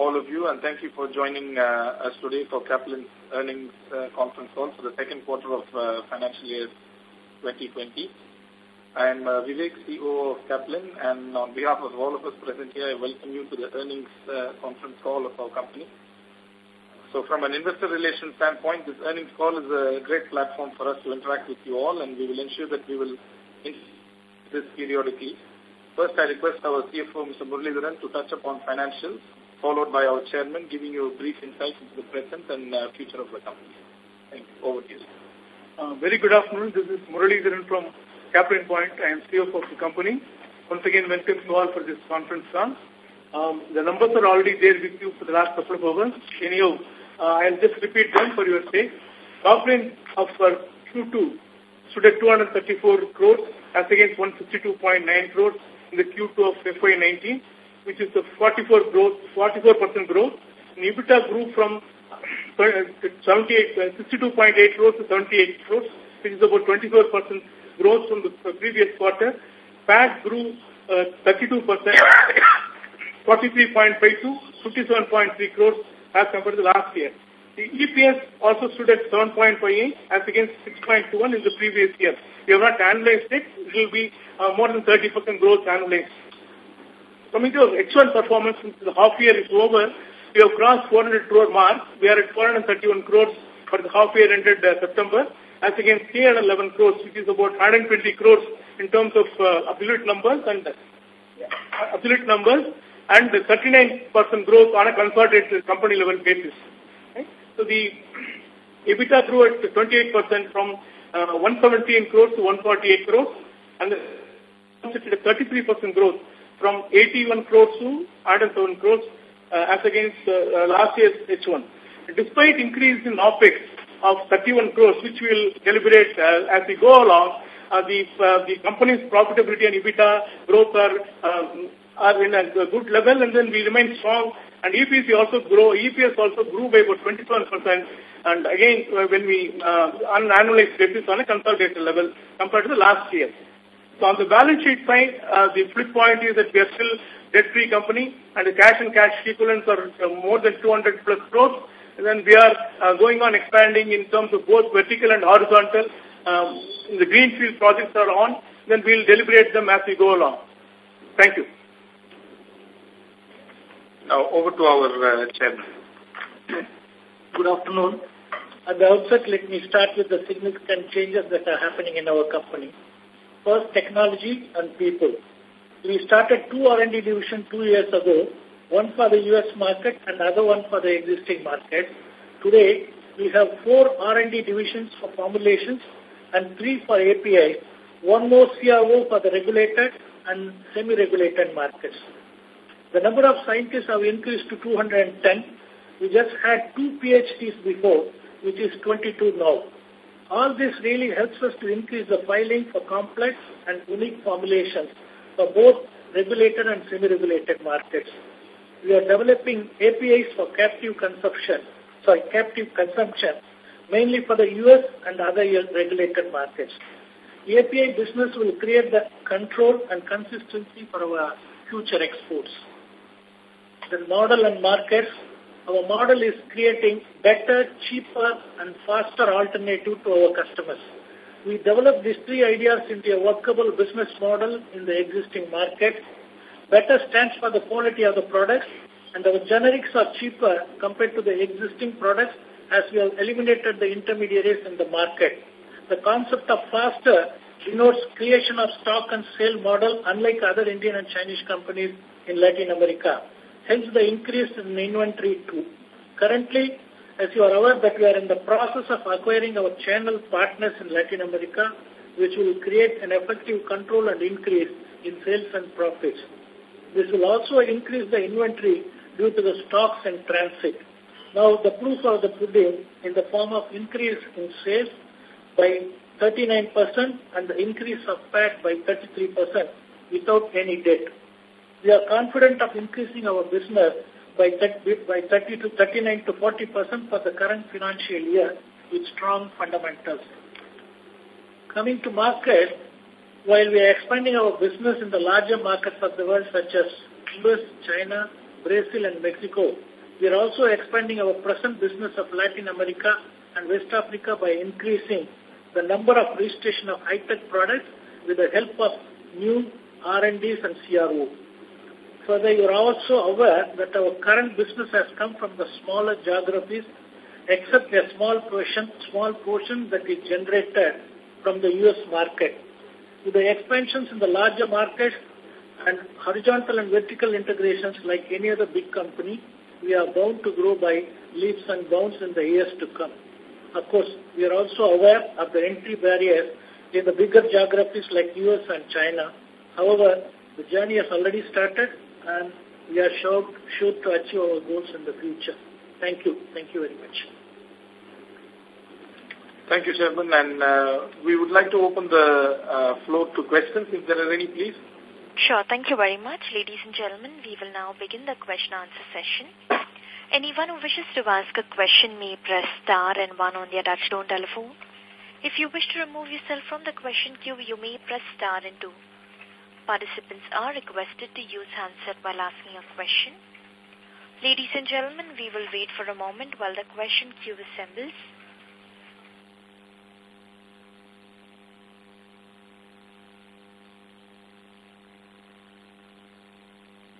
all of you, and thank you for joining uh, us today for Caplin's earnings uh, conference call for the second quarter of uh, financial year 2020. I am uh, Vivek, CEO of Caplin, and on behalf of all of us present here, I welcome you to the earnings uh, conference call of our company. So from an investor relations standpoint, this earnings call is a great platform for us to interact with you all, and we will ensure that we will in this periodically. First, I request our CFO, Mr. Murli Muralidharan, to touch upon financials, followed by our chairman giving you a brief insight into the present and uh, future of the company. Thank you. Over to you. Uh, very good afternoon. This is Muralidharan from Caplin Point. I am CFO of the company. Once again, welcome you all for this conference. Um, the numbers are already there with you for the last couple of hours. Anyhow, uh, I'll just repeat them for your sake. Top line of uh, Q2 stood at 234 crores as against 162.9 crores in the Q2 of FY19, which is a 44 growth, 44% growth. And EBITDA grew from 78, uh, 62.8 crores to 78 crores, which is about 24% growth from the previous quarter. PAT grew uh, 32%, 43.5 to 57.3 crores as compared to last year. The EPS also stood at 7.58 as against 6.21 in the previous year. We have not analyzed it. It will be uh, more than 30% growth analyzed. Coming to H1 performance, since the half year is over, we have crossed 400 crore mark. We are at 431 crores for the half year ended uh, September as against 311 crores, which is about 120 crores in terms of uh, absolute numbers and uh, absolute numbers and 39% growth on a consolidated company level basis. So the EBITDA grew at 28% from uh, 117 crores to 148 crores and the 33% growth from 81 crores to 107 crores uh, as against uh, uh last year's H1. Despite increase in OPEX of 31 crores, which we will deliberate uh, as we go along, uh, the, uh, the company's profitability and EBITDA growth are, are in a good level and then we remain strong and EPS also grow, EPS also grew by about 27%. And again, when we, uh, on an annualized basis on a consolidated level compared to the last year. So on the balance sheet side, uh, the flip point is that we are still debt-free company and the cash and cash equivalents are uh, more than 200 plus crores. And then we are uh, going on expanding in terms of both vertical and horizontal. Um, the greenfield projects are on. Then we'll deliberate them as we go along. Thank you. Now over to our uh, chairman. Good afternoon. At the outset, let me start with the significant changes that are happening in our company. First, technology and people. We started two R&D divisions two years ago, one for the U.S. market and other one for the existing market. Today, we have four R&D divisions for formulations and three for API, one more CRO for the regulated and semi-regulated markets. The number of scientists have increased to 210. We just had two PhDs before, which is 22 now. All this really helps us to increase the filing for complex and unique formulations for both regulated and semi-regulated markets. We are developing APIs for captive consumption, sorry, captive consumption, mainly for the U.S. and other regulated markets. The API business will create the control and consistency for our future exports the model and markets, our model is creating better, cheaper, and faster alternative to our customers. We developed these three ideas into a workable business model in the existing market. Better stands for the quality of the products, and our generics are cheaper compared to the existing products as we have eliminated the intermediaries in the market. The concept of faster denotes creation of stock and sale model unlike other Indian and Chinese companies in Latin America hence the increase in inventory too. Currently, as you are aware that we are in the process of acquiring our channel partners in Latin America, which will create an effective control and increase in sales and profits. This will also increase the inventory due to the stocks and transit. Now, the proof of the pudding in the form of increase in sales by 39% and the increase of PAT by 33% without any debt. We are confident of increasing our business by 30, by 30 to 39 to 40 percent for the current financial year with strong fundamentals. Coming to market, while we are expanding our business in the larger markets of the world such as US, China, Brazil, and Mexico. We are also expanding our present business of Latin America and West Africa by increasing the number of registration of high-tech products with the help of new R&Ds and CRO. Further, you are also aware that our current business has come from the smaller geographies, except a small portion, small portion that is generated from the U.S. market. With the expansions in the larger markets and horizontal and vertical integrations like any other big company, we are bound to grow by leaps and bounds in the years to come. Of course, we are also aware of the entry barriers in the bigger geographies like US and China. However, the journey has already started and we are sure, sure to achieve our goals in the future. Thank you. Thank you very much. Thank you, Chairman. And uh, we would like to open the uh, floor to questions, if there are any, please. Sure. Thank you very much. Ladies and gentlemen, we will now begin the question-answer session. Anyone who wishes to ask a question may press star and one on their touchtone telephone. If you wish to remove yourself from the question queue, you may press star and two. Participants are requested to use handset while asking a question. Ladies and gentlemen, we will wait for a moment while the question queue assembles.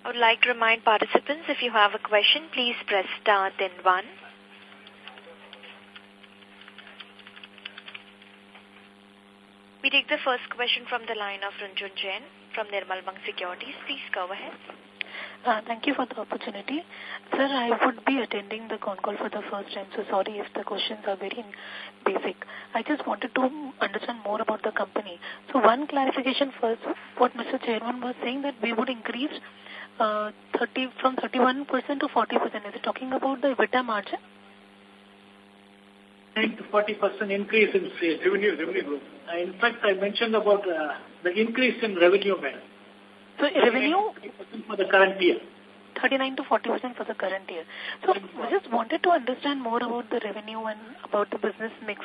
I would like to remind participants, if you have a question, please press star then one. We take the first question from the line of Runjhun Jain from Nirmal Bang Securities. Please go ahead. Uh, thank you for the opportunity. Sir, I would be attending the con call for the first time, so sorry if the questions are very basic. I just wanted to understand more about the company. So one clarification first, what Mr. Chairman was saying that we would increase uh, 30 from 31% to 40%. Is it talking about the EBITDA margin? 10 to 40% increase in sales. Revenue, revenue growth. Uh, in fact, I mentioned about uh, the increase in revenue, man. So revenue? For the current year. 39 to 40% for the current year. So I just wanted to understand more about the revenue and about the business mix.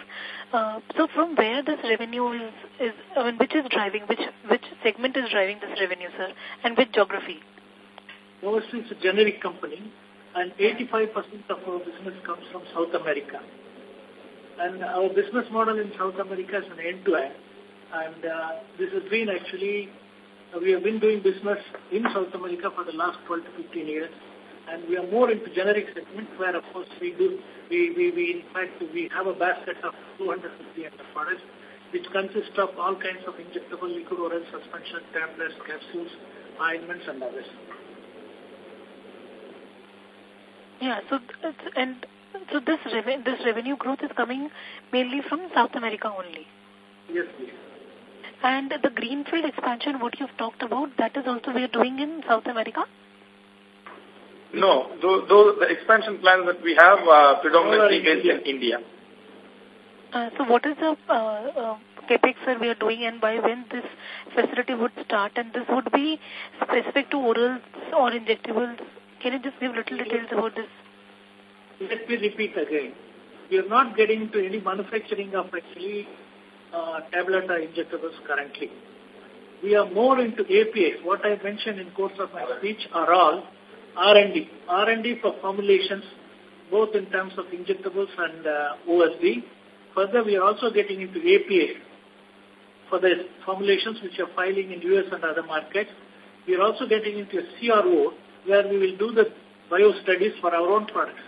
Uh, so from where this revenue is, is I mean, which is driving, which which segment is driving this revenue, sir, and which geography? Overseas is a generic company, and 85% of our business comes from South America. And our business model in South America is an end-to-end. And uh, this has been actually, uh, we have been doing business in South America for the last 12 to 15 years. And we are more into generic segment where, of course, we do, we, we, we in fact, we have a basket of 250 products, which consists of all kinds of injectable liquid oral suspension, tablets, capsules, ointments, and others. Yeah, so and so this revenue this revenue growth is coming mainly from South America only. Yes, please. And the greenfield expansion, what you've talked about, that is also we are doing in South America. No, those, those the expansion plans that we have are predominantly based in India. Uh, so what is the uh, uh, capex that we are doing and by when this facility would start and this would be specific to orals or injectables can you just give little details about this? Let me repeat again. We are not getting into any manufacturing of actually uh, tablet or injectables currently. We are more into APIs. What I mentioned in course of my speech are all R&D. R&D for formulations, both in terms of injectables and uh, OSD. Further, we are also getting into APIs for the formulations which are filing in US and other markets. We are also getting into a CRO where we will do the bio studies for our own products.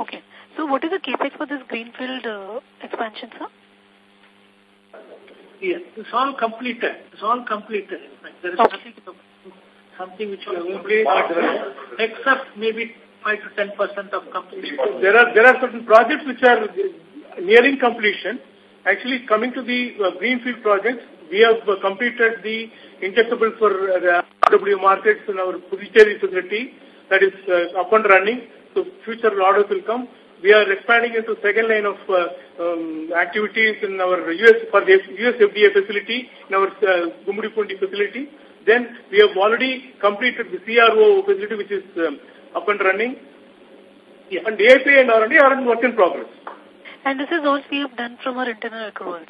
Okay. So what is the capex for this greenfield uh, expansion, sir? Yes, it's all completed. It's all completed. There is okay. nothing, something which we have completed, except maybe 5 to 10 percent of completion. There are there are certain projects which are nearing completion. Actually, coming to the uh, greenfield projects, we have uh, completed the injectable for the RW markets in our Puducherry facility that is uh, up and running. So future orders will come. We are expanding into second line of uh, um, activities in our US for the US FDA facility in our uh, Gummidipoondi facility. Then we have already completed the CRO facility which is um, up and running. Yeah. And DAP and R&D are in work in progress. And this is all we have done from our internal accruals.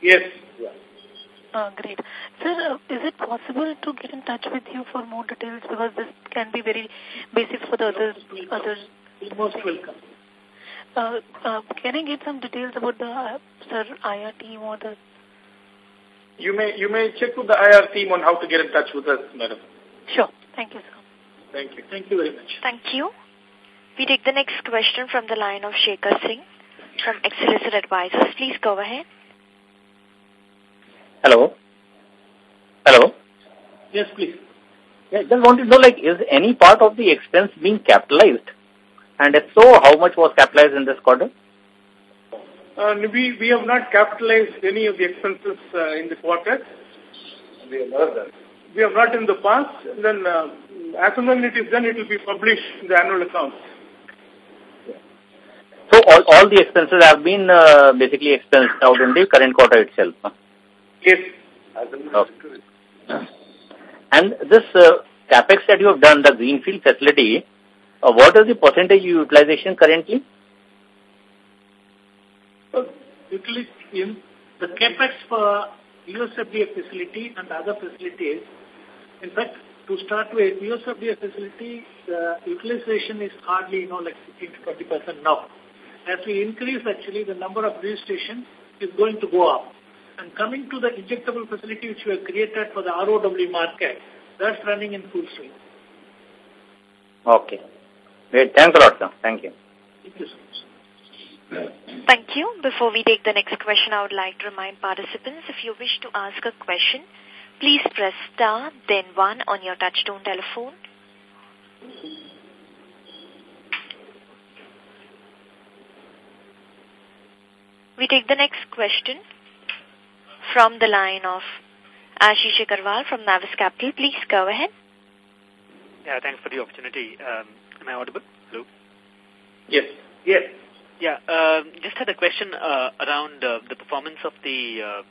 Yes. Yeah. Uh, great. Sir, uh, is it possible to get in touch with you for more details because this can be very basic for the other others? Most welcome. Uh, uh, can I get some details about the uh, sir IR team or the? You may you may check with the IR team on how to get in touch with us, madam. Sure. Thank you, sir. Thank you. Thank you very much. Thank you. We take the next question from the line of Shekhar Singh from Excelsior Advisors. Please go ahead. Hello. Hello. Yes, please. Yeah, just want to know, like, is any part of the expense being capitalized? And if so, how much was capitalized in this quarter? Uh, we, we have not capitalized any of the expenses uh, in the quarter. We have not done. We have not in the past. And Then, uh, as and when it is done, it will be published in the annual accounts. So all, all the expenses have been uh, basically expensed out in the current quarter itself. Huh? Yes. Okay. And this uh, capex that you have done, the greenfield facility, uh, what is the percentage utilization currently? So, in the capex for USFDA facility and other facilities, in fact, to start with, USFDA facility, utilization is hardly, you know, like 15 to 20% now. As we increase, actually, the number of registration is going to go up. And coming to the injectable facility which we have created for the ROW market, that's running in full swing. Okay. Great. Thanks a lot, sir. Thank you. Thank you so much. Thank you. Before we take the next question, I would like to remind participants, if you wish to ask a question, please press star, then one on your touchtone telephone. We take the next question from the line of Ashish Agarwal from Navis Capital. Please go ahead. Yeah, thanks for the opportunity. Um, am I audible? Hello? Yes. Yes. Yeah, um, just had a question uh, around uh, the performance of the uh,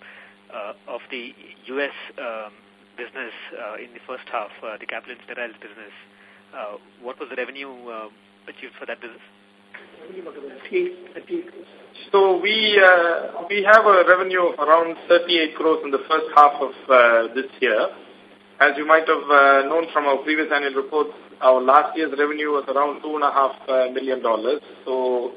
uh, of the U.S. Um, business uh, in the first half, uh, the Caplin Sterile business. Uh, what was the revenue uh, achieved for that business? So we uh, we have a revenue of around 38 crores in the first half of uh, this year. As you might have uh, known from our previous annual reports, our last year's revenue was around two and a half uh, million dollars. So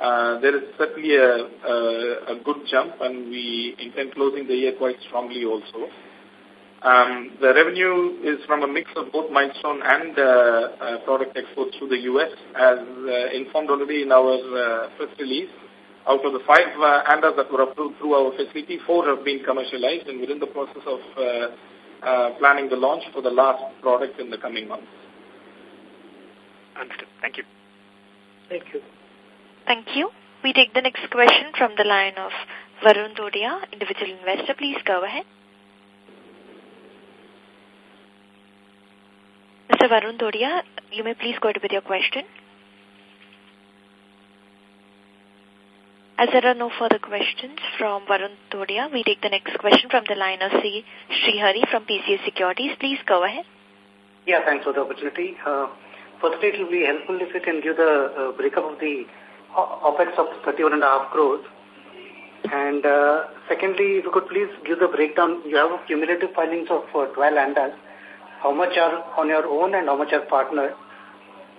uh, there is certainly a, a, a good jump, and we intend closing the year quite strongly also. Um, the revenue is from a mix of both milestone and uh, uh, product exports to the U.S. As uh, informed already in our uh, press release, out of the five ANDAs that were approved through our facility, four have been commercialized, and we're in the process of planning the launch for the last product in the coming months. Understood. Thank you. Thank you. Thank you. We take the next question from the line of Varun Dodia, individual investor. Please go ahead. Mr. Varun Dodia, you may please go ahead with your question. As there are no further questions from Varun Dodia, we take the next question from the line of C. Srihari from PCS Securities. Please go ahead. Yeah, thanks for the opportunity. Uh, firstly, it will be helpful if you can give the uh, breakup of the OPEX of 31.5 crores. And uh, secondly, if you could please give the breakdown. You have cumulative filings of uh, 12 ANDAs. How much are on your own and how much are partnered?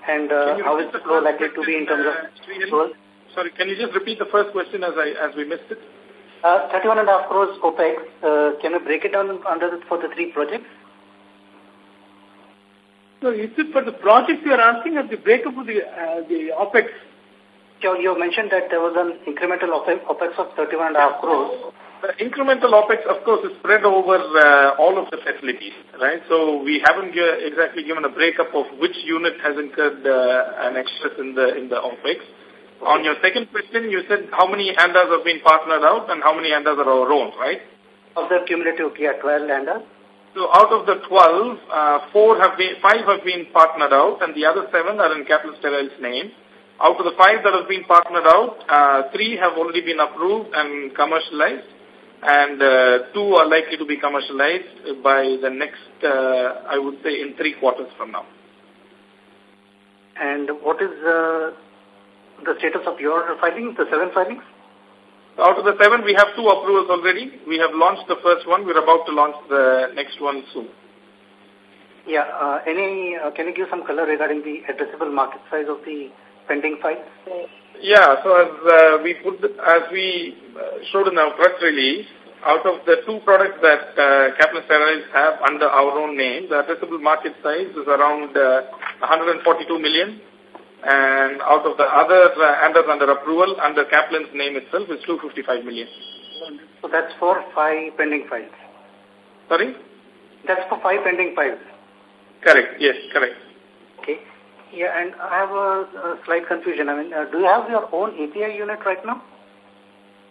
And uh, how is the flow likely to be in terms of... Uh, Sorry, can you just repeat the first question as I as we missed it? Uh, 31.5 crores OPEX. Uh, can you break it down under the, for the three projects? So is it for the projects you are asking or the breakup of the, uh, the OPEX? You, you mentioned that there was an incremental OPEX of 31.5 crores. The incremental OPEX, of course, is spread over uh, all of the facilities, right? So we haven't exactly given a breakup of which unit has incurred uh, an excess in the in the OPEX. On your second question, you said how many ANDAs have been partnered out and how many ANDAs are our own, right? Of the cumulative, yeah, 12 ANDAs. So out of the 12, uh, four have been, five have been partnered out and the other seven are in Caplin Sterile's name. Out of the five that have been partnered out, uh, three have already been approved and commercialized and uh, two are likely to be commercialized by the next, uh, I would say, in three quarters from now. And what is uh, the status of your filings, the seven filings? Out of the seven, we have two approvals already. We have launched the first one. We're about to launch the next one soon. Yeah. Uh, any? Uh, can you give some color regarding the addressable market size of the pending files? Yeah. So as uh, we put, the, as we uh, showed in our press release, out of the two products that uh, Caplin have under our own name, the addressable market size is around uh, 142 million. And out of the other uh, under, under approval, under Caplin's name itself, is 255 million. So that's for five pending files. Sorry? That's for five pending files. Correct. Yes, correct. Okay. Yeah, and I have a, a slight confusion. I mean, uh, do you have your own API unit right now?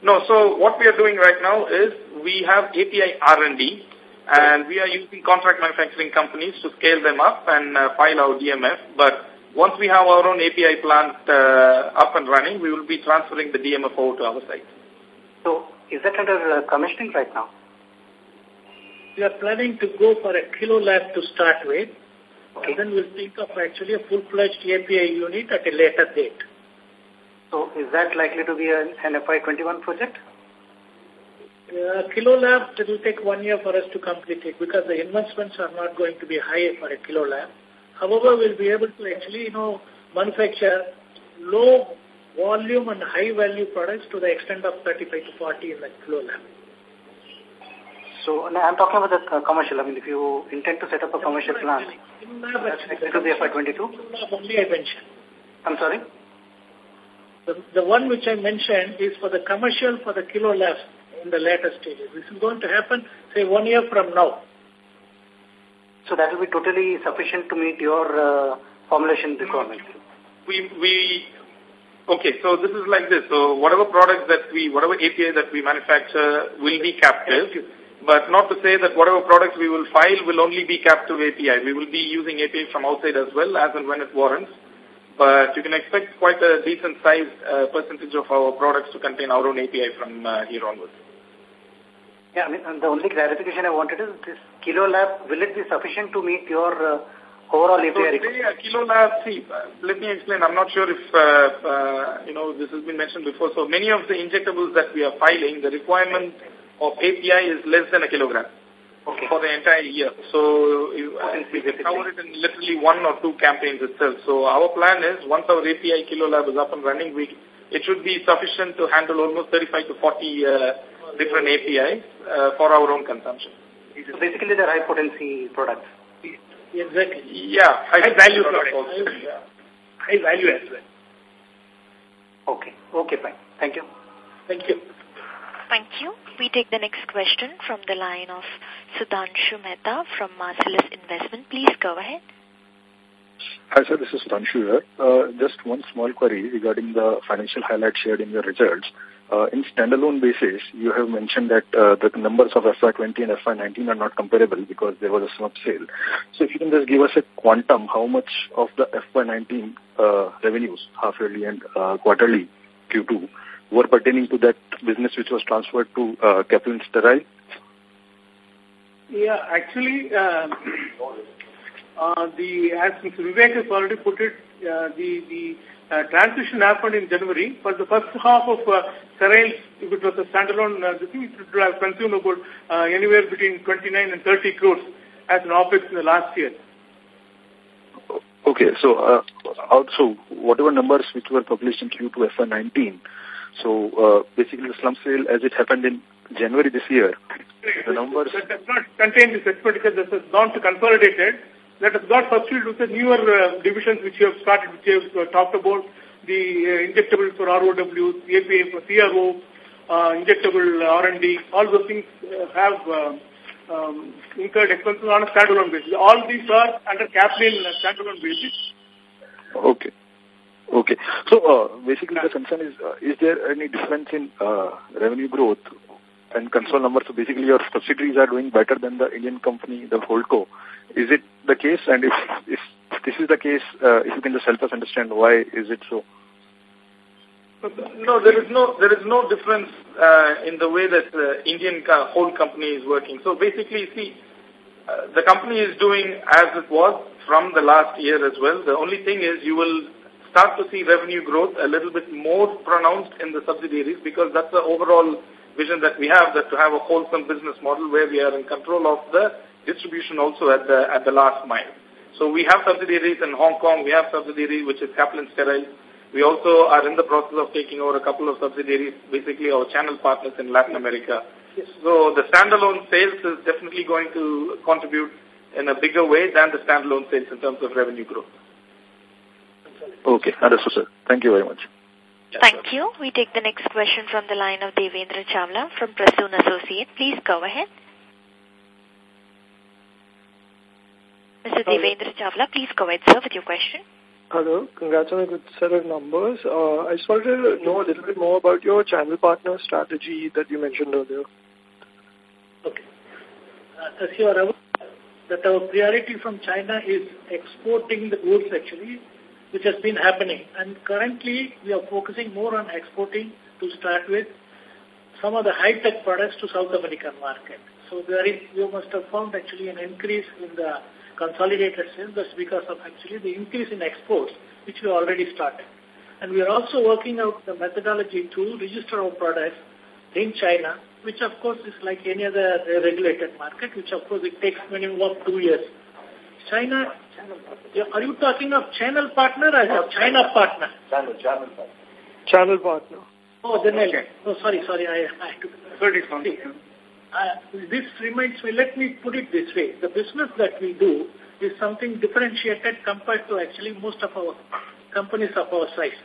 No, so what we are doing right now is we have API R&D and we are using contract manufacturing companies to scale them up and uh, file our DMF. But once we have our own API plant uh, up and running, we will be transferring the DMF over to our site. So is that under uh, commissioning right now? We are planning to go for a kilo lab to start with. Okay. And then we'll think of actually a full-fledged API unit at a later date. So is that likely to be an, an FY21 project? Uh, kilo lab, it will take one year for us to complete it because the investments are not going to be high for a kilo lab. However, we'll be able to actually, you know, manufacture low volume and high value products to the extent of 35 to 40 in the kilo lab. So I'm talking about the uh, commercial. I mean, if you intend to set up a commercial plant, that's likely to be FY22? Only I mentioned. I'm sorry? The, the one which I mentioned is for the commercial for the kilo labs in the later stages. This is going to happen, say, one year from now. So that will be totally sufficient to meet your uh, formulation requirements? We, we, okay, so this is like this. So whatever products that we, whatever API that we manufacture will be captive, but not to say that whatever products we will file will only be captive API. We will be using API from outside as well, as and when it warrants. But you can expect quite a decent size uh, percentage of our products to contain our own API from uh, here onwards. Yeah, I mean, the only clarification I wanted is this kilo lab, will it be sufficient to meet your uh, overall API so a kilo lab, see, uh, let me explain. I'm not sure if, uh, uh, you know, this has been mentioned before. So many of the injectables that we are filing, the requirement of API is less than a kilogram okay. for the entire year. So uh, we can cover it in literally one or two campaigns itself. So our plan is once our API kilo lab is up and running, we it should be sufficient to handle almost 35 to 40 uh, different APIs uh, for our own consumption. So basically they're high potency products. Exactly. Yeah, high, high value products. High, yeah. high value as well. Okay. Okay, fine. Thank you. Thank you. Thank you. We take the next question from the line of Sudhanshu Mehta from Marcellus Investment. Please go ahead. Hi, sir. This is Sudhanshu here. Uh, just one small query regarding the financial highlights shared in your results. Uh, in standalone basis, you have mentioned that uh, the numbers of FY20 and FY19 are not comparable because there was a slump sale. So if you can just give us a quantum, how much of the FY19 uh, revenues, half yearly and uh, quarterly Q2, were pertaining to that business which was transferred to uh, Caplin Sterile? Yeah, actually, uh, uh, the as Mr. Vivek has already put it, uh, the the uh, transition happened in January. For the first half of uh, Sterile, if it was a standalone, uh, the thing it would have consumed about uh, anywhere between 29 and 30 crores as an OPEX in the last year. Okay, so uh, also whatever numbers which were published in Q2 FY19, so uh, basically the slump sale as it happened in January this year, the numbers... That does not contain this expenditure has gone to consolidated. That has got substituted with the newer uh, divisions which you have started, which you have uh, talked about, the uh, injectables for ROW, the APA for CRO, uh, injectable R&D, all those things uh, have uh, um, incurred expenses on a standalone basis. All these are under Caplin standalone basis. Okay. Okay. So, uh, basically the concern is, uh, is there any difference in uh, revenue growth and console numbers? So basically your subsidiaries are doing better than the Indian company, the Holdco. Is it the case? And if, if this is the case, uh, if you can just help us understand why is it so? No, there is no there is no difference uh, in the way that the Indian whole company is working. So basically, see, the company is doing as it was from the last year as well. The only thing is you will start to see revenue growth a little bit more pronounced in the subsidiaries because that's the overall vision that we have, that to have a wholesome business model where we are in control of the distribution also at the, at the last mile. So we have subsidiaries in Hong Kong, we have subsidiaries which is Caplin Sterile. We also are in the process of taking over a couple of subsidiaries, basically our channel partners in Latin America. So the standalone sales is definitely going to contribute in a bigger way than the standalone sales in terms of revenue growth. Okay, understood, sir. Thank you very much. Thank you. We take the next question from the line of Devendra Chawla from Prasoon Associate. Please go ahead. Mr. Devendra Chawla, please go ahead, sir, with your question. Hello. Congrats on a good set of numbers. Uh, I just wanted to know a little bit more about your channel partner strategy that you mentioned earlier. Okay. Uh, as you are aware, that our priority from China is exporting the goods actually which has been happening. And currently, we are focusing more on exporting to start with some of the high-tech products to South American market. So there is, you must have found actually an increase in the consolidated sales. That's because of actually the increase in exports, which we already started. And we are also working out the methodology to register our products in China, which of course is like any other regulated market, which of course it takes minimum of two years. China are you talking of channel partner or China partner? Channel, channel partner. Channel partner. Oh, then okay. I, oh, sorry, sorry, I, I have to. Sorry, sorry. Uh, this reminds me, let me put it this way. The business that we do is something differentiated compared to actually most of our companies of our size.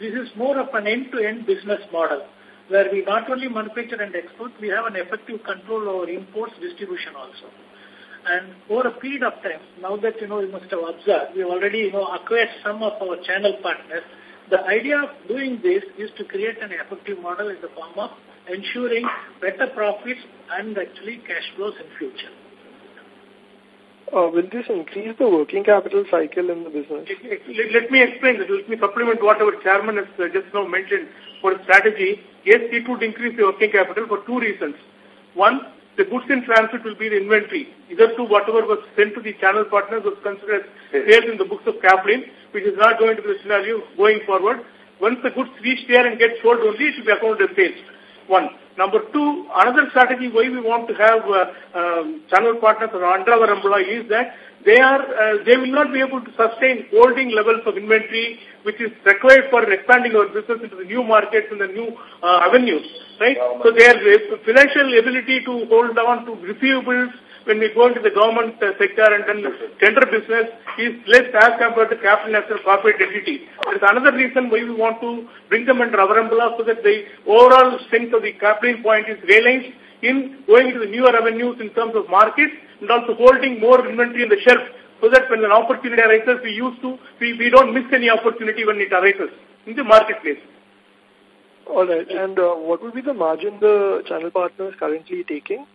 This is more of an end-to-end -end business model where we not only manufacture and export, we have an effective control over imports distribution also. And over a period of time, now that, you know, you must have observed, we have already, you know, acquired some of our channel partners. The idea of doing this is to create an effective model in the form of ensuring better profits and actually cash flows in future. Uh, will this increase the working capital cycle in the business? Let, let me explain this. Let me supplement what our chairman has uh, just now mentioned for strategy. Yes, it would increase the working capital for two reasons. One, the goods in transit will be the inventory. Either to whatever was sent to the channel partners was considered sales in the books of Caplin, which is not going to be the scenario going forward. Once the goods reach there and get sold only, it will be accounted as sales. One. Number two, another strategy why we want to have uh, um, channel partners or under our umbrella is that they are uh, they will not be able to sustain holding levels of inventory which is required for expanding our business into the new markets and the new uh, avenues, right? So their financial ability to hold on to receivables when we go into the government uh, sector and then tender business is less as compared to Caplin as a corporate entity. There is another reason why we want to bring them under our umbrella so that the overall strength of the Caplin Point is realized in going into the newer avenues in terms of markets and also holding more inventory in the shelf so that when an opportunity arises, we used to, we, we don't miss any opportunity when it arises in the marketplace. All right. And uh, what would be the margin the channel partner is currently taking?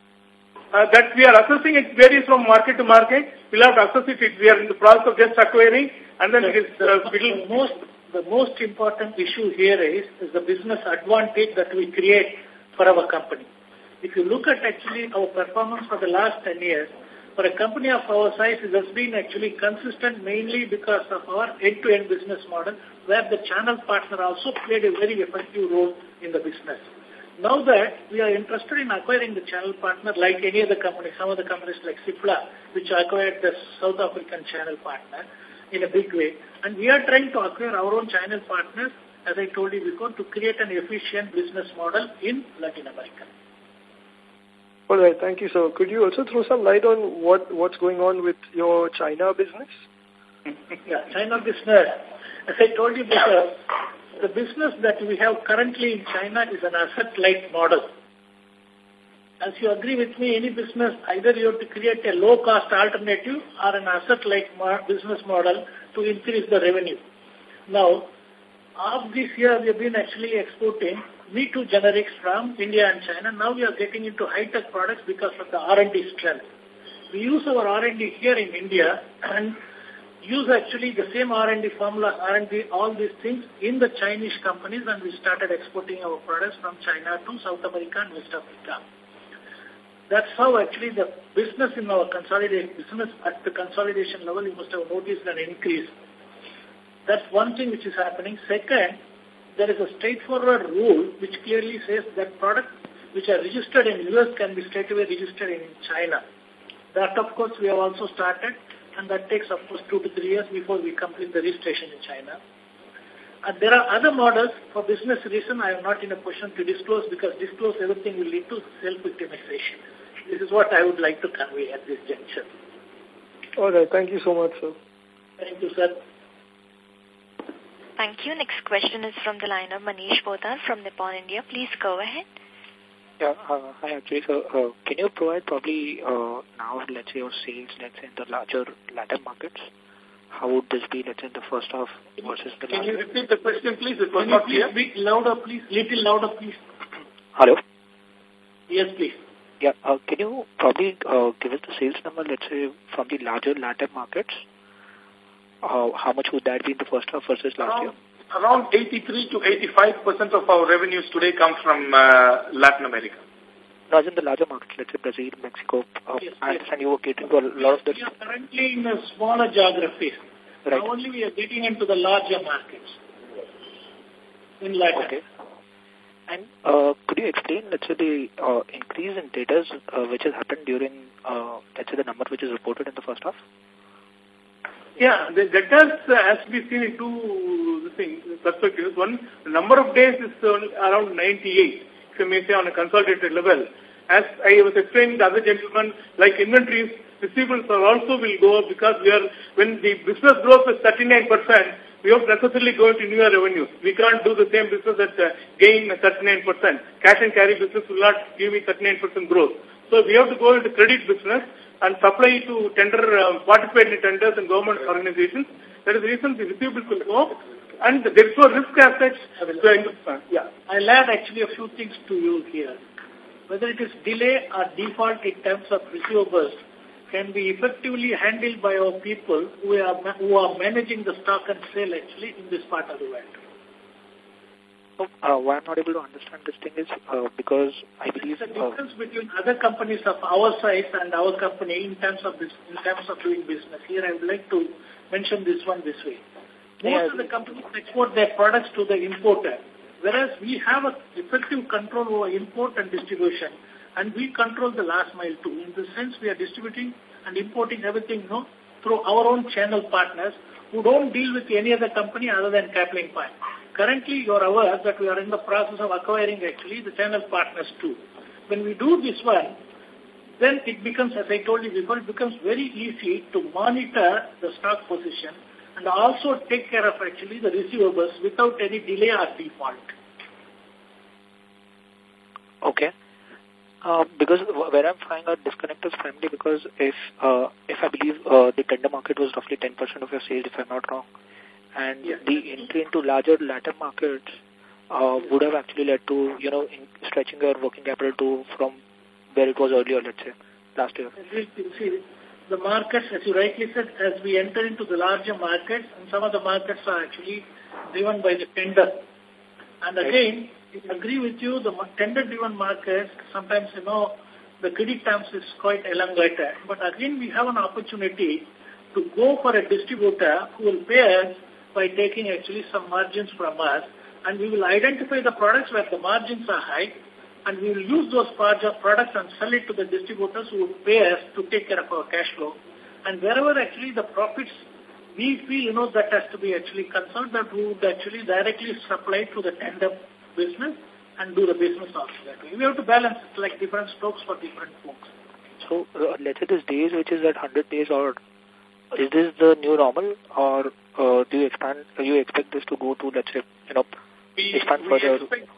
Uh, that we are assessing, it varies from market to market. We'll have to assess it. We are in the process of just acquiring, and then it is, uh, the, most, the most important issue here is, is the business advantage that we create for our company. If you look at actually our performance for the last 10 years, for a company of our size, it has been actually consistent mainly because of our end-to-end -end business model, where the channel partner also played a very effective role in the business. Now that we are interested in acquiring the channel partner like any other company, some of the companies like Cipla, which acquired the South African channel partner in a big way, and we are trying to acquire our own channel partners, as I told you before, to create an efficient business model in Latin America. All right, thank you, sir. Could you also throw some light on what what's going on with your China business? yeah, China business. As I told you before, the business that we have currently in China is an asset-light model. As you agree with me, any business, either you have to create a low-cost alternative or an asset-light business model to increase the revenue. Now, of this year, we have been actually exporting me Too generics from India and China. Now we are getting into high-tech products because of the R&D strength. We use our R&D here in India and use actually the same R&D formula, R&D, all these things in the Chinese companies and we started exporting our products from China to South America and West Africa. That's how actually the business in our consolidated business at the consolidation level, you must have noticed an increase. That's one thing which is happening. Second, there is a straightforward rule which clearly says that products which are registered in US can be straightaway registered in China. That, of course, we have also started, and that takes, of course, two to three years before we complete the registration in China. And there are other models for business reason I am not in a position to disclose because disclose everything will lead to self-victimization. This is what I would like to convey at this juncture. All right. Thank you so much, sir. Thank you, sir. Thank you. Next question is from the line of Manish Poddar from Nippon India. Please go ahead. Yeah, uh, hi, actually, so uh, can you provide probably uh, now, let's say, your sales, let's say, in the larger Latin markets? How would this be, let's say, in the first half versus the Can larger? you repeat the question, please? It was Can you not please clear. speak louder, please? Little louder, please. Hello? Yes, please. Yeah, uh, can you probably uh, give us the sales number, let's say, from the larger Latin markets? Uh, how much would that be in the first half versus last year? Around, around 83 to 85 percent of our revenues today come from uh, Latin America. No, as in the larger markets, let's say Brazil, Mexico. Uh, Yes, I yes. you were catering to a lot of the... We are currently in a smaller geographies. Right. Now only we are getting into the larger markets in Latin. Okay. And uh, could you explain, let's say, the uh, increase in debtors uh, which has happened during, uh, let's say, the number which is reported in the first half? Yeah, the debtors has to be seen in two things, perspectives. One, the number of days is around 98, if you may say, on a consolidated level. As I was explaining to other gentlemen, like inventories, receivables are also will go up because we are, when the business growth is 39%, we have necessarily go into newer revenues. We can't do the same business at uh, gain 39%. Cash and carry business will not give me 39% growth. So we have to go into credit business and supply to tender, uh, participate in tenders and government organizations. That is the reason the receivables will go. And there is no risk as such. Yeah. I'll add actually a few things to you here. Whether it is delay or default in terms of receivables can be effectively handled by our people who are, who are managing the stock and sale actually in this part of the world. So, uh, why I'm not able to understand this thing is uh, because I believe... A Uh, difference between other companies of our size and our company in terms of this, in terms of doing business. Here I would like to mention this one this way. Most of the companies export their products to the importer, whereas we have a effective control over import and distribution, and we control the last mile too. In the sense, we are distributing and importing everything you know, through our own channel partners who don't deal with any other company other than Caplin Point. Currently, you are aware that we are in the process of acquiring actually the channel partners too. When we do this one, then it becomes, as I told you before, it becomes very easy to monitor the stock position and also take care of actually the receivables without any delay or default. Okay. Uh, because where I'm finding a disconnect is primarily because if uh, if I believe uh, the tender market was roughly 10% of your sales, if I'm not wrong, and Yeah. the entry into larger Latin markets uh, would have actually led to, you know, in stretching your working capital to from where it was earlier, let's say, last year. And we- you see, the markets, as you rightly said, as we enter into the larger markets, and some of the markets are actually driven by the tender. And again, I agree with you, the tender-driven markets, sometimes, you know, the credit terms is quite elongated. But again, we have an opportunity to go for a distributor who will pay us by taking actually some margins from us, and we will identify the products where the margins are high, and we will use those products and sell it to the distributors who would pay us to take care of our cash flow. And wherever actually the profits we feel, you know, that has to be actually concerned that we would actually directly supply to the tender business and do the business also that way. We have to balance like different strokes for different folks. So uh, let's say this days, which is at 100 days, or is this the new normal, or uh, do you expand? Do you expect this to go to, let's say, you know, We, expand we, further? expect,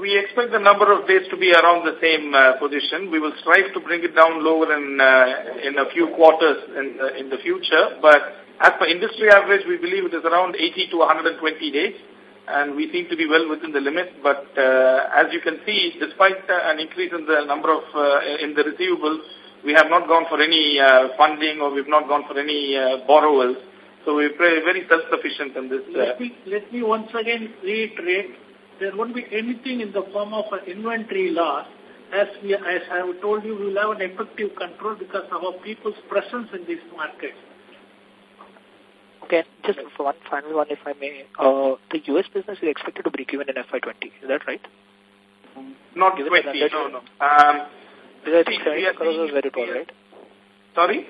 we expect the number of days to be around the same uh, position. We will strive to bring it down lower in, uh, in a few quarters in, uh, in the future. But as per industry average, we believe it is around 80 to 120 days. And we seem to be well within the limit. But uh, as you can see, despite uh, an increase in the number of, uh, in the receivables, we have not gone for any uh, funding or we've not gone for any uh, borrowers. So we're very very self-sufficient in this. Uh, Let me, let me once again reiterate, there won't be anything in the form of an inventory loss. As, we, as I have told you, we will have an effective control because of our people's presence in these markets. Okay, just one final one, if I may. Uh, the U.S. business is expected to break even in FY20. Is that right? Not Given 20, no, no. Um, I think 75 crores was very tall, right? Sorry?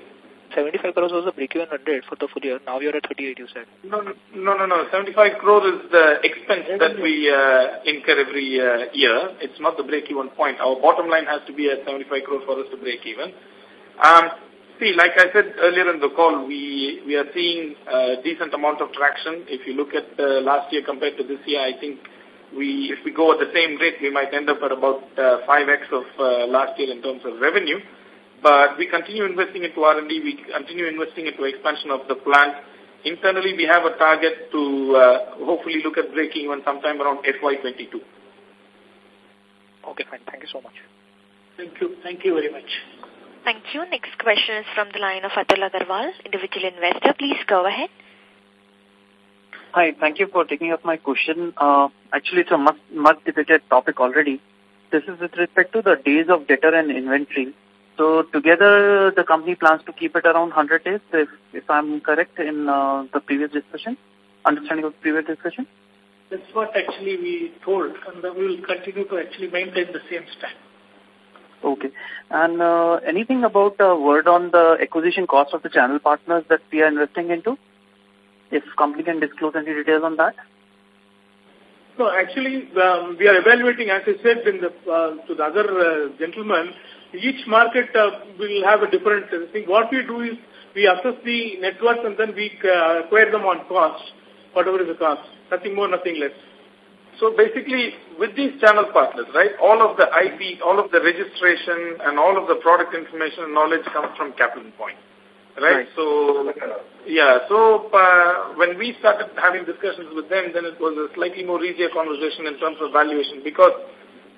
75 crores was the break-even rate for the full year. Now you're at 38, you said. No, no, no, no. 75 crores is the expense that we uh, incur every uh, year. It's not the break-even point. Our bottom line has to be at 75 crores for us to break even. Um, see, like I said earlier in the call, we, we are seeing a decent amount of traction. If you look at uh, last year compared to this year, I think we, if we go at the same rate, we might end up at about uh, 5x of uh, last year in terms of revenue. But we continue investing into R&D. We continue investing into expansion of the plant. Internally, we have a target to uh, hopefully look at breaking even sometime around FY22. Okay, fine. Thank you so much. Thank you. Thank you very much. Thank you. Next question is from the line of Atul Agarwal, individual investor. Please go ahead. Hi, thank you for taking up my question. Uh, actually, it's a much, much debated topic already. This is with respect to the days of debtor and inventory. So together, the company plans to keep it around 100 days, if, if I'm correct in uh, the previous discussion, understanding of the previous discussion? That's what actually we told, and we will continue to actually maintain the same stand. Okay. And uh, anything about uh, word on the acquisition cost of the channel partners that we are investing into? If company can disclose any details on that? No, actually, um, we are evaluating, as I said in the, uh, to the other uh, gentleman, each market uh, will have a different thing. What we do is we assess the networks and then we uh, acquire them on cost, whatever is the cost. Nothing more, nothing less. So basically, with these channel partners, right, all of the IP, all of the registration and all of the product information and knowledge comes from Caplin Point. Right? right. So, yeah, so uh, when we started having discussions with them, then it was a slightly more easier conversation in terms of valuation because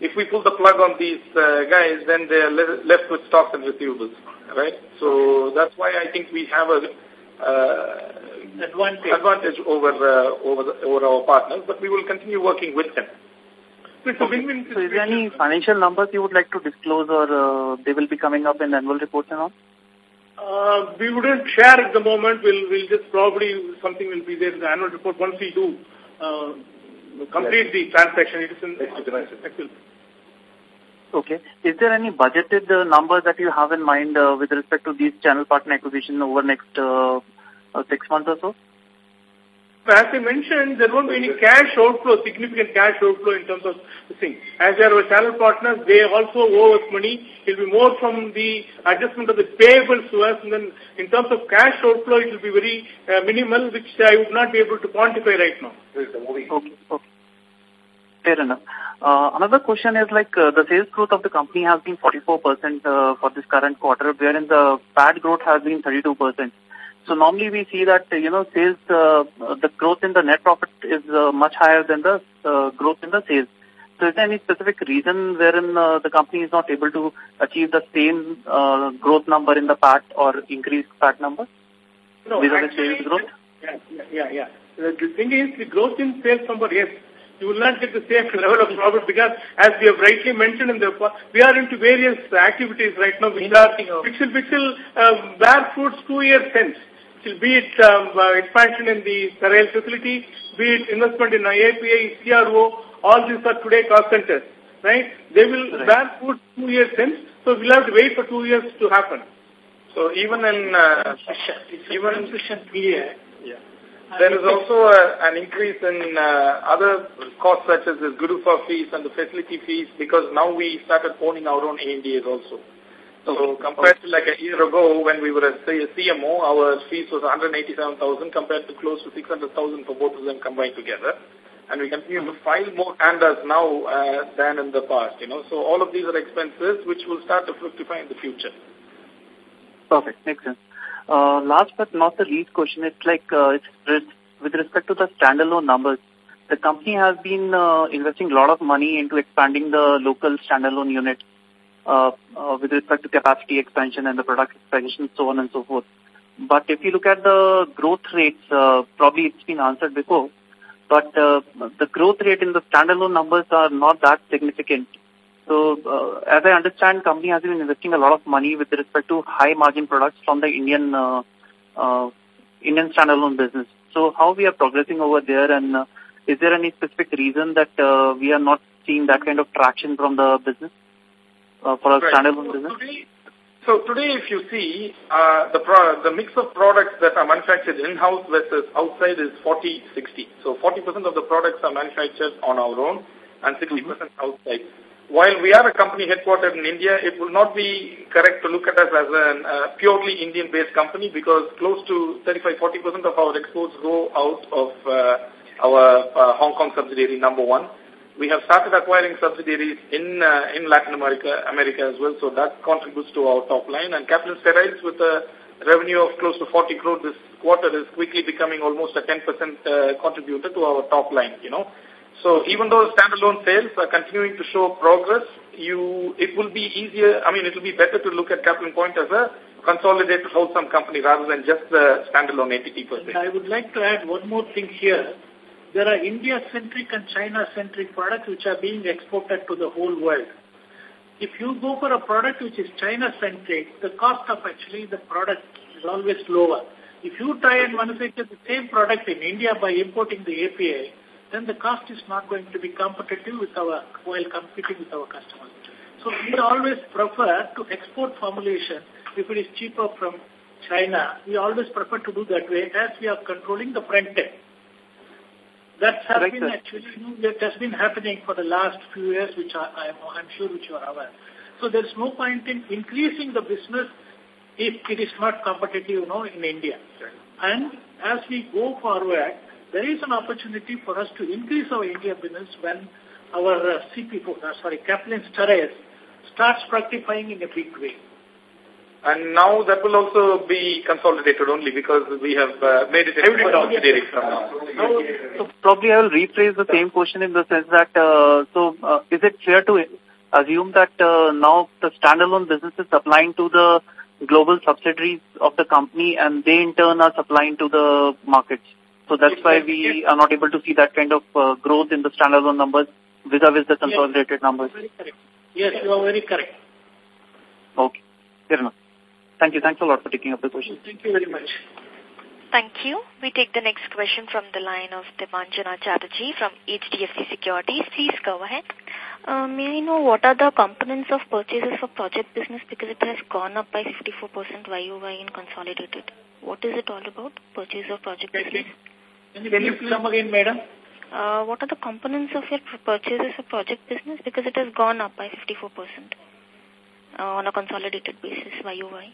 if we pull the plug on these uh, guys, then they are le left with stocks and receivables, right? So that's why I think we have a uh, advantage, advantage over, uh, over, the, over our partners, but we will continue working with them. So, okay. so is there any financial numbers you would like to disclose or uh, they will be coming up in annual reports and all? Uh, we wouldn't share at the moment. We'll, we'll just probably, something will be there in the annual report once we do. Uh, complete the transaction. It is in Excel. Okay. Is there any budgeted uh, number that you have in mind uh, with respect to these channel partner acquisition over next uh, uh, six months or so? As I mentioned, there won't be any cash outflow, significant cash outflow in terms of the thing. As they are our channel partners, they also owe us money. It will be more from the adjustment of the payables to us. And then in terms of cash outflow, it will be very uh, minimal, which I would not be able to quantify right now. Okay, okay. Fair enough. Uh, another question is like uh, the sales growth of the company has been 44% uh, for this current quarter, wherein the PAT growth has been 32%. So normally we see that, you know, sales, uh, the growth in the net profit is uh, much higher than the uh, growth in the sales. So is there any specific reason wherein uh, the company is not able to achieve the same uh, growth number in the PAT or increased PAT number? No, actually, sales growth? Yeah, yeah, yeah. The thing is, the growth in sales number, yes, you will not get the same level of profit because, as we have rightly mentioned in the we are into various activities right now which are which will, which will uh, bear fruits two years hence be it um, uh, expansion in the Sterile facility, be it investment in API, CRO, all these are today cost centers, right? They will right. bear fruit two years hence, so we'll have to wait for two years to happen. So even in uh, even period, yeah. There is also a, an increase in uh, other costs such as the GDUFA fees and the facility fees because now we started owning our own ANDAs also. So compared to like a year ago when we were a CMO, our fees was 187,000 compared to close to 600,000 for both of them combined together. And we continue to file more ANDAs now uh, than in the past, you know. So all of these are expenses which will start to fructify in the future. Perfect. Makes sense. Uh, last but not the least question, it's like uh, it's with respect to the standalone numbers. The company has been uh, investing a lot of money into expanding the local standalone unit uh, uh, with respect to capacity expansion and the product expansion, so on and so forth. But if you look at the growth rates, uh, probably it's been answered before, but uh, the growth rate in the standalone numbers are not that significant. So, uh, as I understand, company has been investing a lot of money with respect to high margin products from the Indian uh, uh, Indian standalone business. So how we are progressing over there and uh, is there any specific reason that uh, we are not seeing that kind of traction from the business uh, for our right. standalone so business? Today, so today if you see, uh, the, pro the mix of products that are manufactured in-house versus outside is 40-60. So 40% of the products are manufactured on our own and 60% mm -hmm. outside while we are a company headquartered in India, it will not be correct to look at us as a uh, purely Indian-based company because close to 35-40% of our exports go out of uh, our uh, Hong Kong subsidiary, number one. We have started acquiring subsidiaries in uh, in Latin America, America as well, so that contributes to our top line. And Caplin Steriles, with a revenue of close to 40 crore this quarter, is quickly becoming almost a 10% uh, contributor to our top line, you know. So even though standalone sales are continuing to show progress, you it will be easier, I mean, it will be better to look at Caplin Point as a consolidated wholesome company rather than just the standalone entity per se. I would like to add one more thing here. There are India-centric and China-centric products which are being exported to the whole world. If you go for a product which is China-centric, the cost of actually the product is always lower. If you try and manufacture the same product in India by importing the API, then the cost is not going to be competitive with our, while competing with our customers. So we always prefer to export formulation if it is cheaper from China. We always prefer to do that way as we are controlling the front end. That's has been actually, you know, that has been happening for the last few years, which I, I'm sure which you are aware. So there's no point in increasing the business if it is not competitive, you know, in India. And as we go forward, there is an opportunity for us to increase our India business when our uh, CP, uh, sorry, Caplin Steriles starts fructifying in a big way. And now that will also be consolidated only because we have uh, made it subsidiary from now. So, so probably I will rephrase the same question in the sense that, uh, so uh, is it fair to assume that uh, now the standalone business is supplying to the global subsidiaries of the company and they in turn are supplying to the markets? So that's why we are not able to see that kind of uh, growth in the standalone numbers vis-a-vis -vis the consolidated yes. numbers. Yes, you are very correct. Okay, fair enough. Thank you. Thanks a lot for taking up the question. Thank you very much. Thank you. We take the next question from the line of Devanjana Chatterjee from HDFC Securities. Please go ahead. Uh, may I know what are the components of purchases for project business because it has gone up by 54% YOY in consolidated. What is it all about, purchase of project business? Can you please come again, madam? Uh, what are the components of your purchases of project business? Because it has gone up by 54% uh, on a consolidated basis, YOY.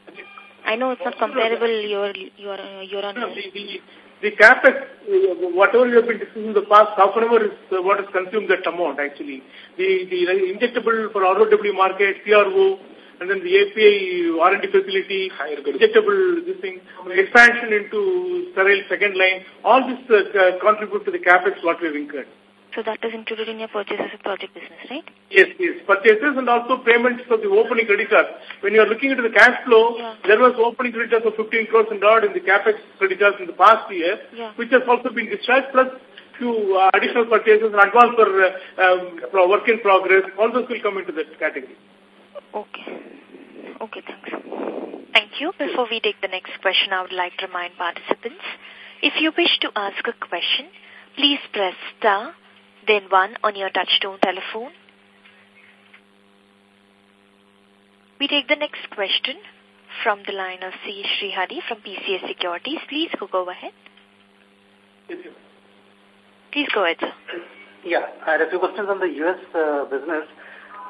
I know it's not comparable your your uh, your on no, the, the, the capex, uh, whatever you have been discussing in the past, half an hour is uh, what has consumed that amount actually. The the injectable for ROW market, CRO, and then the API R&D facility, injectable, this thing, expansion into sterile second line, all this uh, contribute to the capex what we have incurred. So that is included in your purchases of project business, right? Yes, yes. Purchases and also payments for the opening creditors. When you are looking into the cash flow, yeah. there was opening creditors of 15 crores and odd in the capex creditors in the past year, yeah. which has also been discharged, plus few uh, additional purchases and advance for, uh, um, work in progress. All those will come into that category. Okay. Okay, thanks. Thank you. Before we take the next question, I would like to remind participants, if you wish to ask a question, please press star, then one on your touchtone telephone. We take the next question from the line of C. Srihari from PCS Securities. Please go ahead. Please go ahead, sir. Yeah, I had a few questions on the U.S. Uh, business.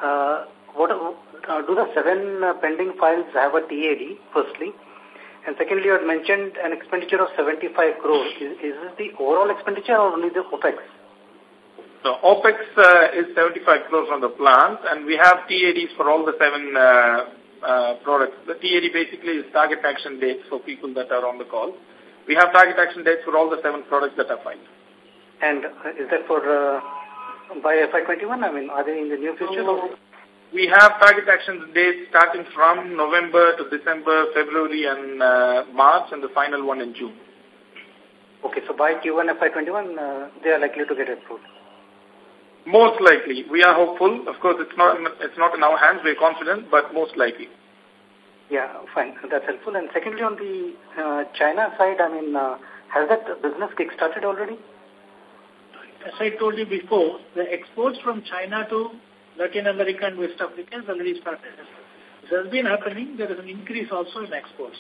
Uh, what uh, do the seven uh, pending files have a TAD, firstly? And secondly, you had mentioned an expenditure of 75 crores. Is, is this the overall expenditure or only the OPEX? The OPEX uh, is 75 crores on the plant, and we have TADs for all the seven uh, uh, products. The TAD basically is target action dates for people that are on the call. We have target action dates for all the seven products that are filed. And is that for uh, by FY21? I mean, are they in the near future? So, we have target action dates starting from November to December, February, and uh, March, and the final one in June. Okay, so by Q1 FY21, uh, they are likely to get approved. Most likely. We are hopeful. Of course, it's not, it's not in our hands. We're confident, but most likely. Yeah, fine. That's helpful. And secondly, on the uh, China side, I mean, uh, has that business kick-started already? As I told you before, the exports from China to Latin America and West Africa has already started. This has been happening. There is an increase also in exports.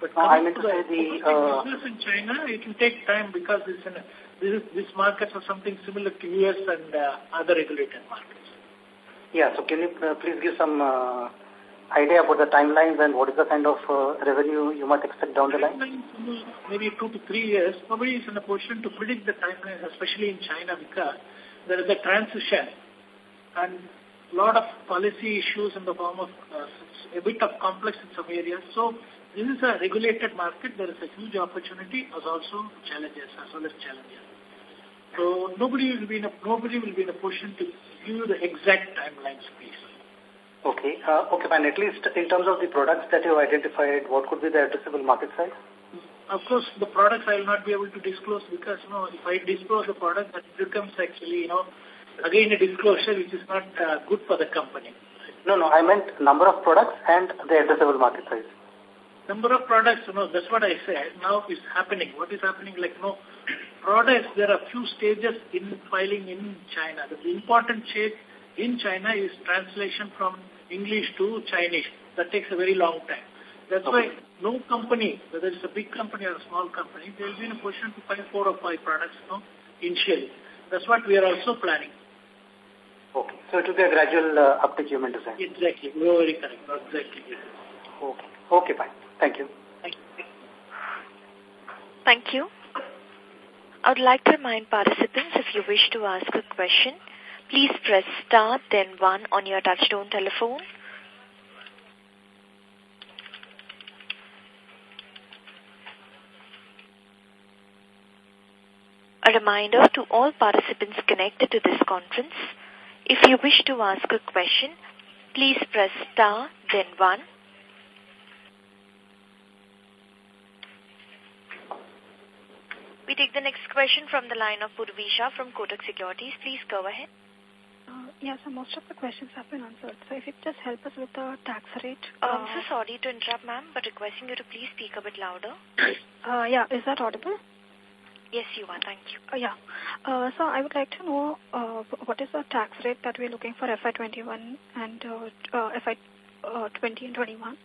But uh, I meant to say the uh, business in China, it will take time because it's in, this, this markets are something similar to US and uh, other regulated markets. Yeah, so can you uh, please give some uh, idea about the timelines and what is the kind of uh, revenue you might expect down the line? Maybe two to three years. Nobody is in a position to predict the timelines, especially in China, because there is a transition and a lot of policy issues in the form of uh, a bit of complex in some areas. So this is a regulated market. There is a huge opportunity as also challenges, as well as challenges. So nobody will be in a, nobody will be in a position to give you the exact timelines, please. Okay. Uh, okay, fine. At least in terms of the products that you have identified, what could be the addressable market size? Of course, the products I will not be able to disclose because, you know, if I disclose the product, that becomes actually, you know, again a disclosure which is not uh, good for the company. No, no, I meant number of products and the addressable market size. Number of products, you know, that's what I said. Now is happening. What is happening? Like, you know, products, there are few stages in filing in China. The important stage in China is translation from English to Chinese. That takes a very long time. That's okay. why no company, whether it's a big company or a small company, they will be in a position to file four or five products you know, initially. That's what we are also planning. Okay. So it will be a gradual uh, uptake you meant to say? Exactly. You are very correct. Exactly. Okay. Okay, fine. Thank you. Thank you. I would like to remind participants if you wish to ask a question, please press star then one on your touchtone telephone. A reminder to all participants connected to this conference, if you wish to ask a question, please press star then one. We take the next question from the line of Purvisha from Kotak Securities. Please go ahead. Uh, yes, so most of the questions have been answered. So if you could just help us with the tax rate. Uh, I'm so sorry to interrupt, ma'am, but requesting you to please speak a bit louder. Uh, yeah, is that audible? Yes, you are. Thank you. Uh, yeah. Uh, so I would like to know uh, what is the tax rate that we're looking for FY21 and uh, uh, FY20 and 21,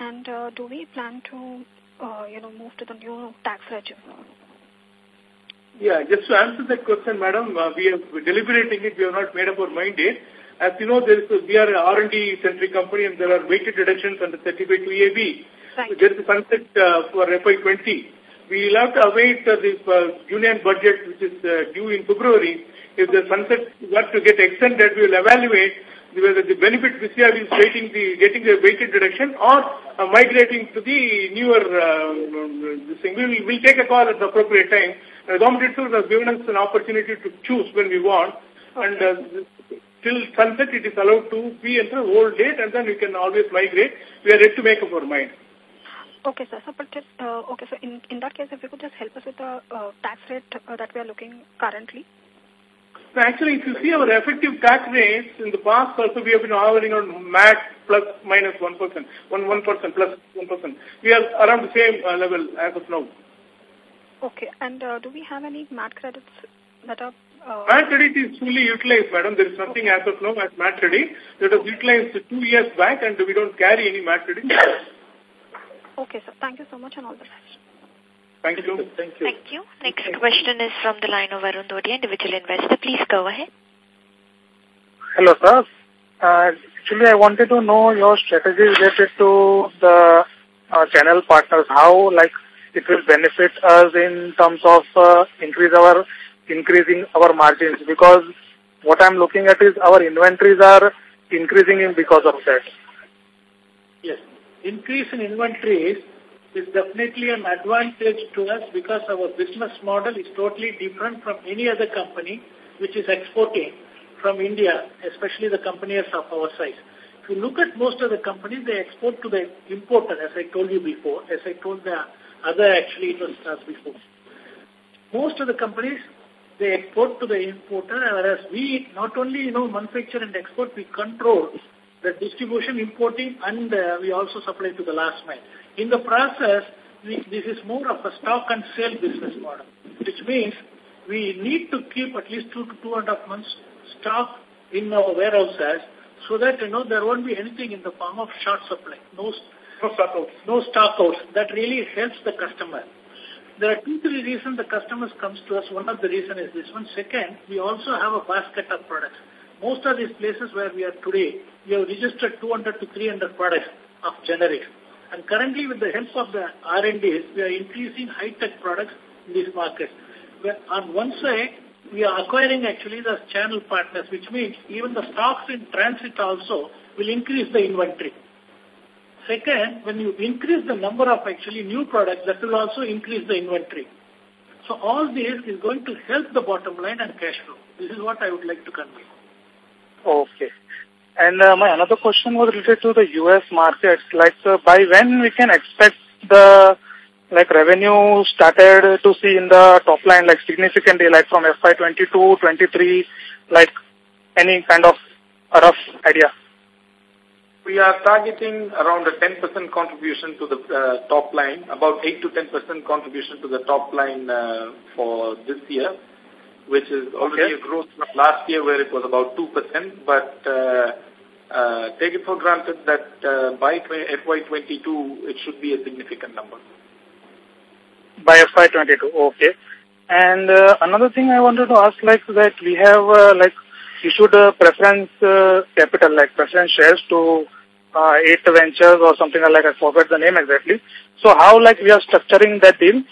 and uh, do we plan to, uh, you know, move to the new tax regime? Yeah, just to answer that question, madam, uh, we are deliberating it. We have not made up our mind yet. As you know, there is a, we are an R&D centric company and there are weighted reductions under 35 ab Right. There is a sunset uh, for FY20. We will have to await uh, the uh, union budget which is uh, due in February. If the sunset were to get extended, we will evaluate whether the benefit we is waiting the, getting the weighted reduction or uh, migrating to the newer uh, this thing. We will we'll take a call at the appropriate time. The government itself has given us an opportunity to choose when we want. And uh, till sunset, it is allowed to be at the old date, and then we can always migrate. We are ready to make up our mind. Okay, sir. So, but just, uh, okay, so in, in that case, if you could just help us with the uh, tax rate uh, that we are looking currently. Actually, if you see our effective tax rates in the past also we have been hovering on MAT plus minus 1%, 1, 1% plus 1. We are around the same uh, level as of now. Okay, and uh, do we have any MAT credits that are... Uh, MAT credit is fully utilized, madam. There is nothing as of now as MAT credit. That was utilized two years back and we don't carry any MAT credit. Okay, sir. Thank you so much and all the best. Thank you. Thank you. Thank you. Next question is from the line of Arun Dodi, individual investor. Please go ahead. Hello, sir. Uh, actually, I wanted to know your strategy related to the uh, channel partners. How, like, it will benefit us in terms of uh, increase our increasing our margins because what I'm looking at is our inventories are increasing in because of that. Yes. Increase in inventories is definitely an advantage to us because our business model is totally different from any other company which is exporting from India, especially the companies of our size. If you look at most of the companies, they export to the importer, as I told you before, as I told the other actually it was us before. Most of the companies, they export to the importer, whereas we not only, you know, manufacture and export, we control the distribution, importing, and uh, we also supply to the last mile. In the process, we, this is more of a stock and sale business model, which means we need to keep at least two to two and a half months stock in our warehouses so that, you know, there won't be anything in the form of short supply. No, no stock outs. No stock outs. That really helps the customer. There are two, three reasons the customers comes to us. One of the reason is this one. Second, we also have a basket of products. Most of these places where we are today, we have registered 200 to 300 products of generics. And currently, with the help of the R&Ds, we are increasing high-tech products in these markets. Where on one side, we are acquiring actually the channel partners, which means even the stocks in transit also will increase the inventory. Second, when you increase the number of actually new products, that will also increase the inventory. So all this is going to help the bottom line and cash flow. This is what I would like to convey. Okay. And uh, my another question was related to the U.S. markets. Like, uh, by when we can expect the like revenue started to see in the top line, like significantly, like from FY22, 23, like any kind of rough idea? We are targeting around a 10% contribution to the uh, top line, about 8 to 10% contribution to the top line uh, for this year, which is already okay. a growth from last year where it was about 2%, but uh, uh, take it for granted that uh, by FY22 it should be a significant number. By FY22, okay. And uh, another thing I wanted to ask, like that we have uh, like issued a preference uh, capital, like preference shares to uh, eight ventures or something like I forget the name exactly. So how like we are structuring that deal?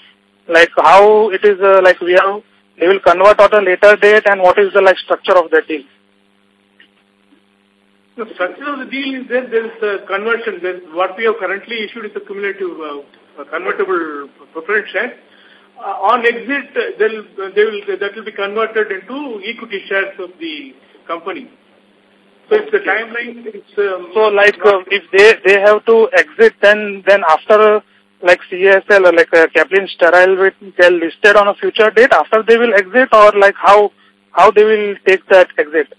Like how it is uh, like we have they will convert at a later date and what is the like structure of that deal? The structure of the deal is there. There is the conversion. There's what we have currently issued is a cumulative uh, convertible preference share. Uh, on exit, uh, they'll, they will, that will be converted into equity shares of the company. So it's the timeline. It's, um, so like uh, if they they have to exit, then then after uh, like CSL or like uh, Caplin Sterile will get listed on a future date after they will exit, or like how how they will take that exit.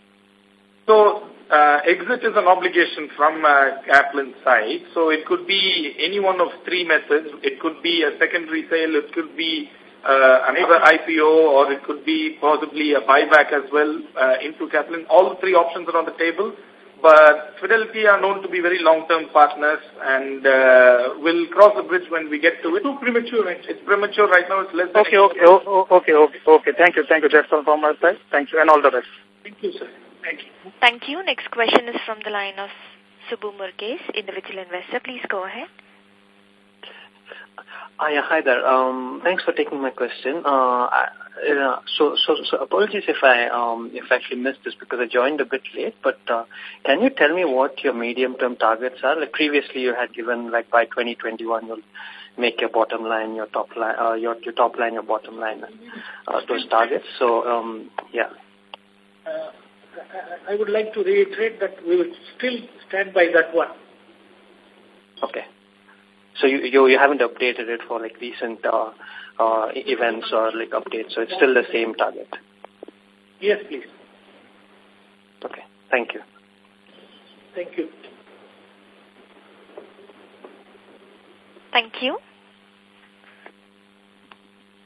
So uh, exit is an obligation from uh, Caplin's side. So it could be any one of three methods. It could be a secondary sale. It could be uh, another IPO or it could be possibly a buyback as well uh, into Kaplan. All three options are on the table. But Fidelity are known to be very long-term partners and uh, will cross the bridge when we get to it. Too premature, right? It's premature right now. It's less than Okay, okay, oh, okay, okay, okay. Thank you, thank you, Jackson, from my side. Thank you, and all the best. Thank you, sir. Thank you. Thank you. Next question is from the line of Subbu Murkes, individual investor. Please go ahead. Uh, yeah, hi there. Um, thanks for taking my question. Uh, I, uh, so, so, so apologies if I um, if I actually missed this because I joined a bit late. But uh, can you tell me what your medium-term targets are? Like previously, you had given like by 2021 you'll make your bottom line, your top line, uh, your your top line, your bottom line, uh, those targets. So, um, yeah. Uh, I would like to reiterate that we will still stand by that one. Okay. So you, you, you haven't updated it for like recent uh, uh, events or like updates, so it's still the same target? Yes, please. Okay, thank you. Thank you. Thank you.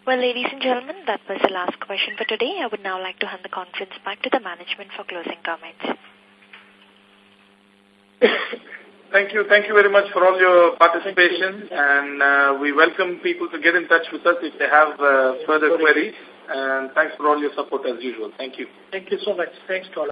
Well, ladies and gentlemen, that was the last question for today. I would now like to hand the conference back to the management for closing comments. Thank you. Thank you very much for all your participation. And uh, we welcome people to get in touch with us if they have uh, further queries. And thanks for all your support as usual. Thank you. Thank you so much. Thanks to all.